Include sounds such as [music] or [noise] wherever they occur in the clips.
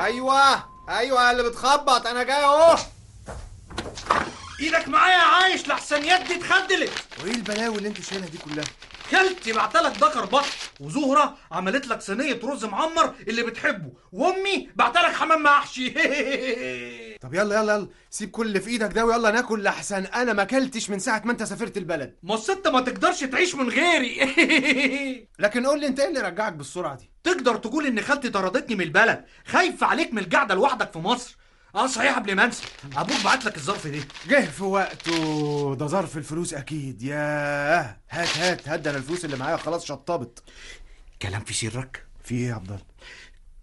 أيوه أيوه اللي بتخبط. أنا جاي أهو. إيدك معايا يا عايش لحسن يدي اتخدلت. وإيه البلاوي اللي أنت شايلها دي كلها؟ كلتي بعتلك دكر بط وزهرة عملت لك صينية رز معمر اللي بتحبه. وأمي بعتلك حمام محشي. [laughs] طب يلا يلا يلا. سيب كل اللي في إيدك ده ويلا ناكل لحسن. أنا ما اكلتش من ساعة ما انت سافرت البلد. ما الست ما تقدرش تعيش من غيري. [laughs] لكن قول لي انت إيه اللي رجعك بالسرعة دي؟ تقدر تقول إن خالتي طردتني من البلد. خايفة عليك من القعدة لوحدك في مصر. آه صحيح قبل ما انسى أبوك بعت لك الظرف ده جه في وقته. ده ظرف الفلوس أكيد. ياه. هات هات. هات. ده أنا الفلوس اللي معايا خلاص شطبت. كلام في سرك؟ في إيه يا عبد الله؟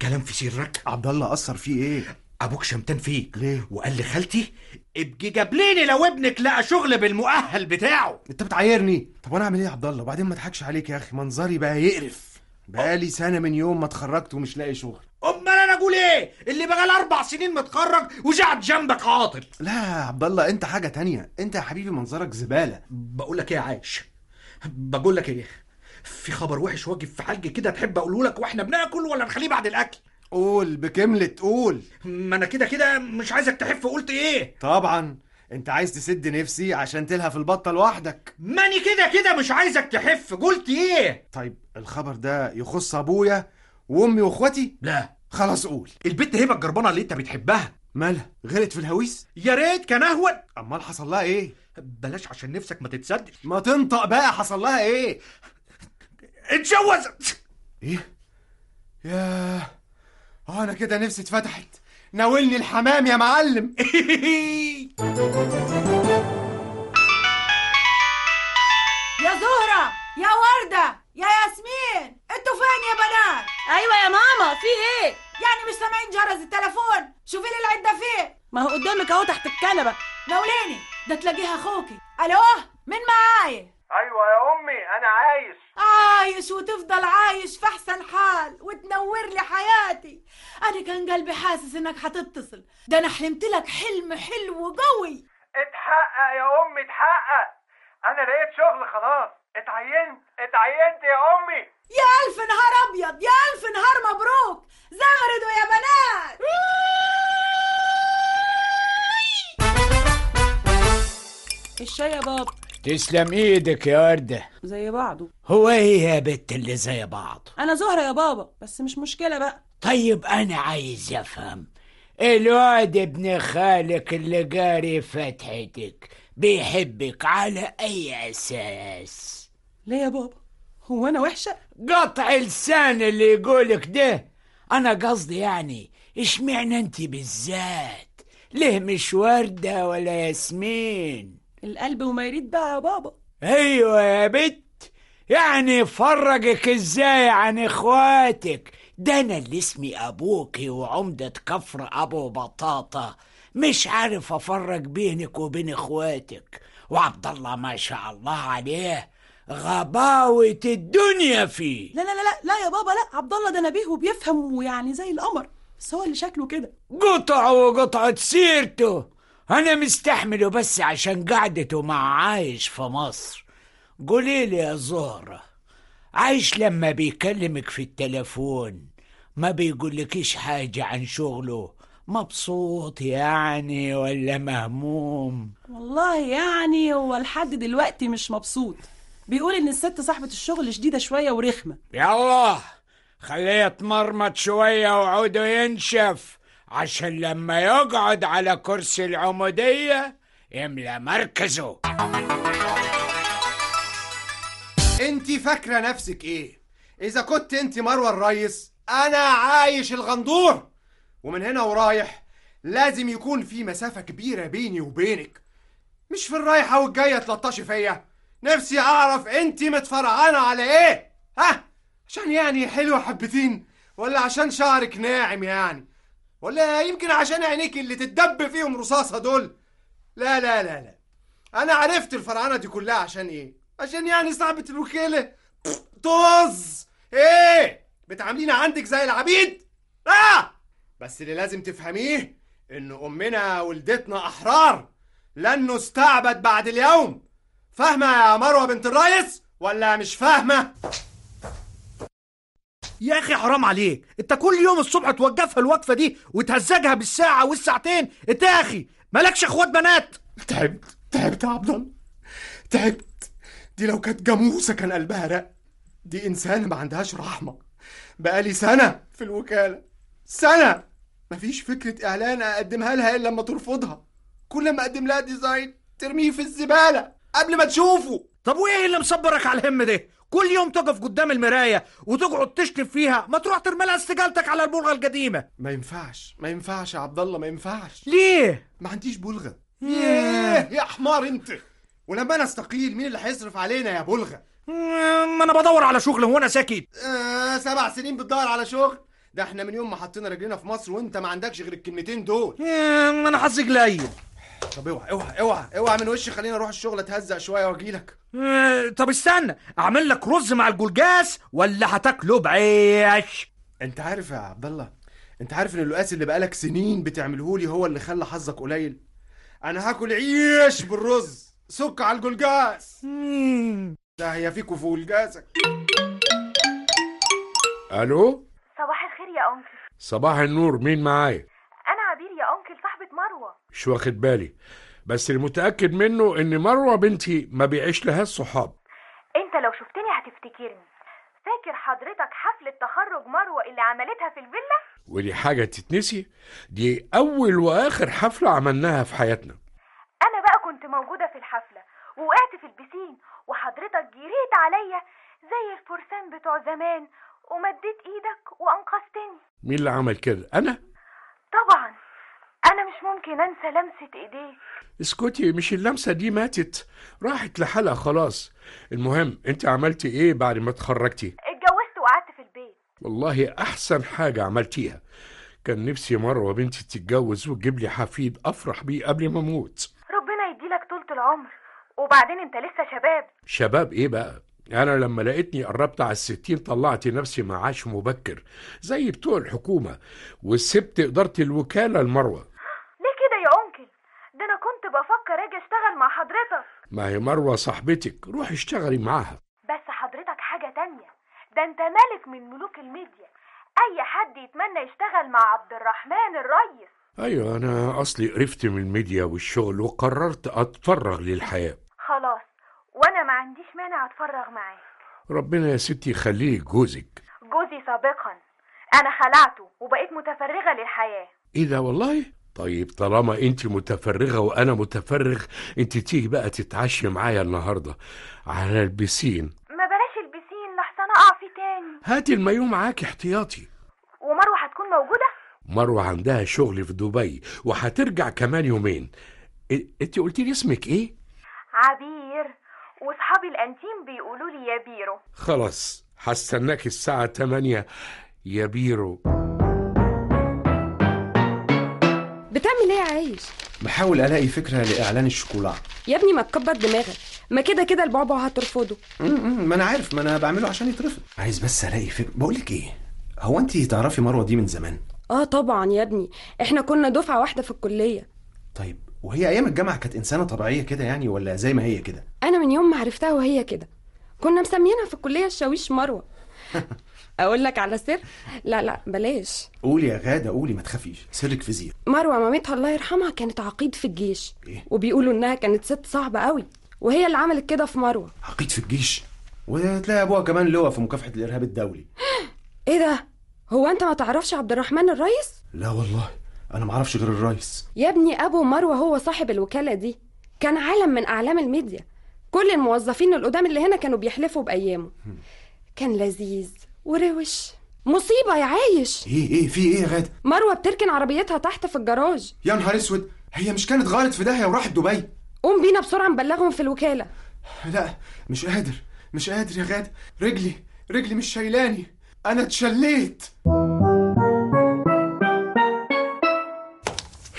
كلام في سرك؟ عبد الله أثر فيه إيه؟ أبوك شمتان فيك. ليه؟ وقال لخالتي ابقي جابليني لو ابنك لقى شغل بالمؤهل بتاعه. أنت بتعايرني. طب وأنا أعمل إيه يا عبد الله؟ وبعدين ما أضحكش عليك يا أخي. منظري بقى يقرف. بقالي سنة من يوم ما اتخرجت ومش لاقي شغل. أمال أنا أقول إيه؟ اللي بقى أربع سنين متخرج وقعد جنبك عاطل. لا يا عبد الله أنت حاجة تانية. أنت يا حبيبي منظرك زبالة. بقول لك إيه يا عايش؟ بقول لك إيه؟ في خبر وحش واقف في حلقي كده تحب أقوله لك وإحنا بناكل ولا نخليه بعد الأكل؟ قول بكملة قول. ما أنا كده كده مش عايزك تحف. قلت إيه؟ طبعا. أنت عايز تسد نفسي عشان تلهى في البطة لوحدك. ماني كده كده مش عايزك تحف. قلت إيه؟ طيب الخبر ده يخص أبويا وأمي وأخواتي؟ لا. خلاص قول. البت هبة الجربانة اللي أنت بتحبها. مالها؟ غلط في الهويس؟ يا ريت كان أهون. أمال حصل لها إيه؟ بلاش عشان نفسك ما تتسدش. ما تنطق بقى حصل لها إيه؟ اتجوزت إيه؟ ياه. آه أنا كده نفسي اتفتحت. ناولني الحمام يا معلم. [laughs] يا زهرة يا وردة يا ياسمين أنتوا فين يا بنات؟ أيوه يا ماما في إيه؟ يعني مش سامعين جرس التليفون؟ شوفي لي العدة فين. ما هو قدامك أهو تحت الكنبة. ناوليني. ده تلاقيها أخوكي. ألو مين معايا؟ أيوه يا أمي أنا عايش. عايش وتفضل عايش في أحسن حال وتنور لي حياتي. أنا كان قلبي حاسس إنك هتتصل ده أنا حلمت لك حلم حلو قوي اتحقق يا أمي اتحقق. أنا لقيت شغل خلاص. اتعينت اتعينت يا أمي. يا ألف نهار أبيض يا ألف نهار مبروك. زغردوا يا بنات. الشاي يا بابا تسلم إيدك يا وردة. زي بعضه. هو إيه يا بت اللي زي بعض. أنا زهرة يا بابا بس مش مشكلة بقى. طيب أنا عايز أفهم. الواد ابن خالك اللي قاري فتحتك بيحبك على أي أساس؟ ليه يا بابا؟ هو أنا وحشة؟ قطع لسان اللي يقولك ده. أنا قصدي يعني إشمعنى أنت بالذات؟ ليه مش وردة ولا ياسمين؟ القلب وما يريد بقى يا بابا. أيوه يا بت. يعني فرجك إزاي عن إخواتك؟ ده أنا اللي اسمي أبوكي وعمدة كفر أبو بطاطا. مش عارف افرق بينك وبين إخواتك. وعبد الله ما شاء الله عليه غباوة الدنيا فيه. لا لا لا لا لا يا بابا لا. عبد الله ده نبيه وبيفهم ويعني زي القمر. بس هو اللي شكله كده. قطع وقطعة سيرته. أنا مستحمله بس عشان قعدته مع عايش في مصر. قولي لي يا زهرة عايش لما بيكلمك في التلفون ما بيقولكيش حاجة عن شغله مبسوط يعني ولا مهموم؟ والله يعني هو لحد دلوقتي مش مبسوط. بيقول إن الست صاحبة الشغل شديدة شوية ورخمة. يلا خليه يتمرمط شوية وعوده ينشف. عشان لما يقعد على كرسي العمودية يملى مركزه. انت فاكرة نفسك إيه؟ إذا كنت انت مروة الريس أنا عايش الغندور. ومن هنا ورايح لازم يكون في مسافة كبيرة بيني وبينك. مش في الرايحة والجاية تلطشي فيا. نفسي أعرف انت متفرعانة على إيه؟ ها؟ عشان يعني حلوة حبتين ولا عشان شعرك ناعم يعني؟ ولا يمكن عشان عينيك اللي تتدب فيهم رصاصه دول لا لا لا لا. أنا عرفت الفرعنه دي كلها عشان إيه؟ عشان يعني صاحبة الوكالة. طز. إيه؟ بتعاملينا عندك زي العبيد. آه! بس اللي لازم تفهميه إن أمنا ولدتنا أحرار. لن نستعبد بعد اليوم. فاهمة يا مروة بنت الريس ولا مش فاهمة؟ يا أخي حرام عليك. أنت كل يوم الصبح توقفها الوقفة دي وتهزجها بالساعة والساعتين. أنت يا أخي مالكش أخوات بنات. تعبت تعبت يا عبد الله. تعبت. دي لو كانت جاموسة كان قلبها رق. دي انسانه ما عندهاش رحمة. بقالي سنة في الوكالة. سنة. مفيش فكرة إعلان أقدمها لها إلا لما ترفضها. كل ما أقدم لها ديزاين ترميه في الزبالة قبل ما تشوفه. طب وإيه اللي مصبرك على الهم ده؟ كل يوم تقف قدام المراية وتقعد تشتم فيها ما تروح ترمي لها استقالتك على البلغة القديمة. ما ينفعش ما ينفعش يا عبد الله ما ينفعش. ليه؟ ما عنديش بلغة. ياه. يا حمار انت. ولما أنا أستقيل مين اللي هيصرف علينا يا بلغة؟ ما أنا بدور على شغل وأنا ساكت. آه سبع سنين بتدور على شغل. ده إحنا من يوم ما حطينا رجلينا في مصر وأنت ما عندكش غير الكلمتين دول. ما أنا حظي قليل. طب اوعى اوعى اوعى اوعى من وشي خلينا أروح الشغل اتهزق شوية واجيلك آه، طب استنى اعمل لك رز مع الجلجاس ولا هتاكله بعيش؟ انت عارف يا عبد الله انت عارف ان القاس اللي بقالك سنين بتعمله لي هو اللي خلى حظك قليل. أنا هاكل عيش بالرز سك على الجلجاس. ده هي فيك وفوق الجاسك ألو؟ صباح الخير يا أنكل صباح النور مين معايا أنا عبير يا أنكل صاحبة مروة. مش واخد بالي. بس المتأكد منه إن مروة بنتي ما بيعيش لها الصحاب. أنت لو شفتني هتفتكرني. فاكر حضرتك حفلة تخرج مروة اللي عملتها في الفيلا؟ ودي حاجة تتنسي؟ دي أول وآخر حفلة عملناها في حياتنا. أنا بقى كنت موجودة في الحفلة ووقعت في البسين وحضرتك جريت عليا زي الفرسان بتوع زمان ومديت إيدك وأنقذتني. مين اللي عمل كده؟ أنا؟ طبعا. أنا مش ممكن أنسى لمسة إيديك اسكتي مش اللمسة دي ماتت. راحت لحالها خلاص. المهم أنت عملتي إيه بعد ما اتخرجتي؟ اتجوزت وقعدت في البيت. والله أحسن حاجة عملتيها. كان نفسي مروه بنتي تتجوز وتجيب لي حفيد أفرح بيه قبل ما أموت. ربنا يديلك طولة العمر. وبعدين أنت لسه شباب. شباب إيه بقى؟ أنا لما لقيتني قربت على الستين طلعت نفسي معاش مبكر زي بتوع الحكومة وسبت إدارة الوكالة لمروه ليه كده يا أنكل ده أنا كنت بفكر أجي أشتغل مع حضرتك. ما هي مروة صاحبتك روحي اشتغلي معاها. بس حضرتك حاجة تانية. ده أنت ملك من ملوك الميديا؟ أي حد يتمنى يشتغل مع عبد الرحمن الريس؟ أيوه أنا أصلي قرفت من الميديا والشغل وقررت خلاص وأنا مانع أتفرغ معاه ربنا يا ستي يخليه جوزك. جوزي سابقا. أنا خلعته وبقيت متفرغة للحياة. إيه ده والله؟ طيب طالما انت متفرغة وأنا متفرغ انت تيجي بقى تتعشي معايا النهارده على البسين. ما بلاش البسين لحسن أقع فيه تاني. هاتي المايو معاك احتياطي. ومروة هتكون موجودة؟ مروة عندها شغل في دبي وهترجع كمان يومين. انت قلتي لي اسمك إيه؟ عبير وصحابي الأنتيم بيقولوا لي يا بيرو. خلاص هستناك الساعة 8 يا بيرو. بتعمل إيه يا عايش بحاول ألاقي فكرة لإعلان الشوكولا. يا ابني ما تكبر دماغك. ما كده كده البعبع هترفضه. ما أنا عارف ما أنا بعمله عشان يترفض. عايز بس ألاقي فكره بقول لك إيه؟ هو أنت تعرفي مروة دي من زمان؟ آه طبعا يا ابني. إحنا كنا دفعة واحدة في الكلية. طيب. وهي أيام الجامعة كانت إنسانة طبيعية كده يعني ولا زي ما هي كده؟ أنا من يوم ما عرفتها وهي كده كنا مسمينها في الكلية الشاويش مروة. [laughs] أقول لك على سر؟ لا لا بلاش. قولي يا غادة قولي ما تخافيش سرك في زير مروة مامتها الله يرحمها كانت عقيد في الجيش إيه؟ وبيقولوا إنها كانت ست صعبة قوي وهي اللي عملت كده في مروة. عقيد في الجيش؟ وتلاقي أبوها كمان لواء في مكافحة الإرهاب الدولي. [gasps] إيه ده؟ هو أنت ما تعرفش عبد الرحمن الريس؟ لا والله. أنا ما أعرفش غير الرئيس يا ابني أبو مروة هو صاحب الوكالة دي. كان علم من أعلام الميديا. كل الموظفين القدام اللي هنا كانوا بيحلفوا بأيامه. كان لذيذ وروش. مصيبة يا عايش. إيه إيه في إيه يا غادة؟ مروة بتركن عربيتها تحت في الجراج. يا نهار أسود هي مش كانت غارت في داهية وراحت دبي؟ قوم بينا بسرعة نبلغهم في الوكالة. لا مش قادر مش قادر يا غادة. رجلي رجلي مش شايلاني. أنا اتشليت.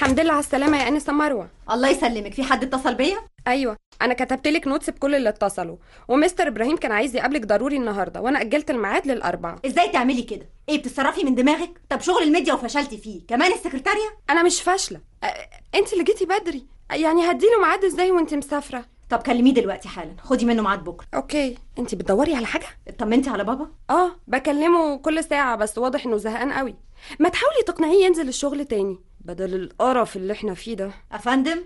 الحمد لله على السلامة يا انسه مروة. الله يسلمك. في حد اتصل بيا؟ أيوه. أنا كتبت لك notes بكل اللي اتصلوا. ومستر إبراهيم كان عايز يقابلك ضروري النهارده وأنا أجلت الميعاد للاربعاء إزاي تعملي كده؟ إيه بتتصرفي من دماغك؟ طب شغل الميديا وفشلتي فيه. كمان السكرتارية؟ أنا مش فاشلة. أ- أنت اللي جيتي بدري. يعني هديله ميعاد إزاي وأنت مسافرة؟ طب كلميه دلوقتي حالا. خدي منه ميعاد بكرة. okay. أنت بتدوري على حاجة؟ اطمنتي على بابا؟ آه بكلمه كل ساعة بس واضح إنه زهقان قوي. ما تحاولي تقنعيه ينزل الشغل تاني. بدل القرف اللي إحنا فيه ده. افندم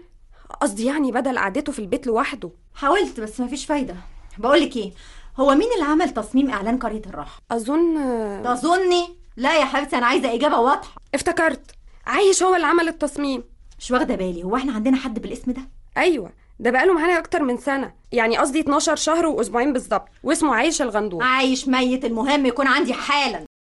قصدي يعني بدل قعدته في البيت لوحده. حاولت بس مفيش فايدة. بقولك إيه هو مين اللي عمل تصميم إعلان قرية الراحه أظن تظني لا يا حبيبتي أنا عايزة إجابة واضحة. افتكرت. عايش هو اللي عمل التصميم. مش واخدة بالي هو إحنا عندنا حد بالاسم ده؟ أيوه ده بقاله معانا أكتر من سنة. يعني قصدي 12 شهر وأسبوعين بالظبط واسمه عايش الغندور. عايش ميت المهم يكون عندي حالا.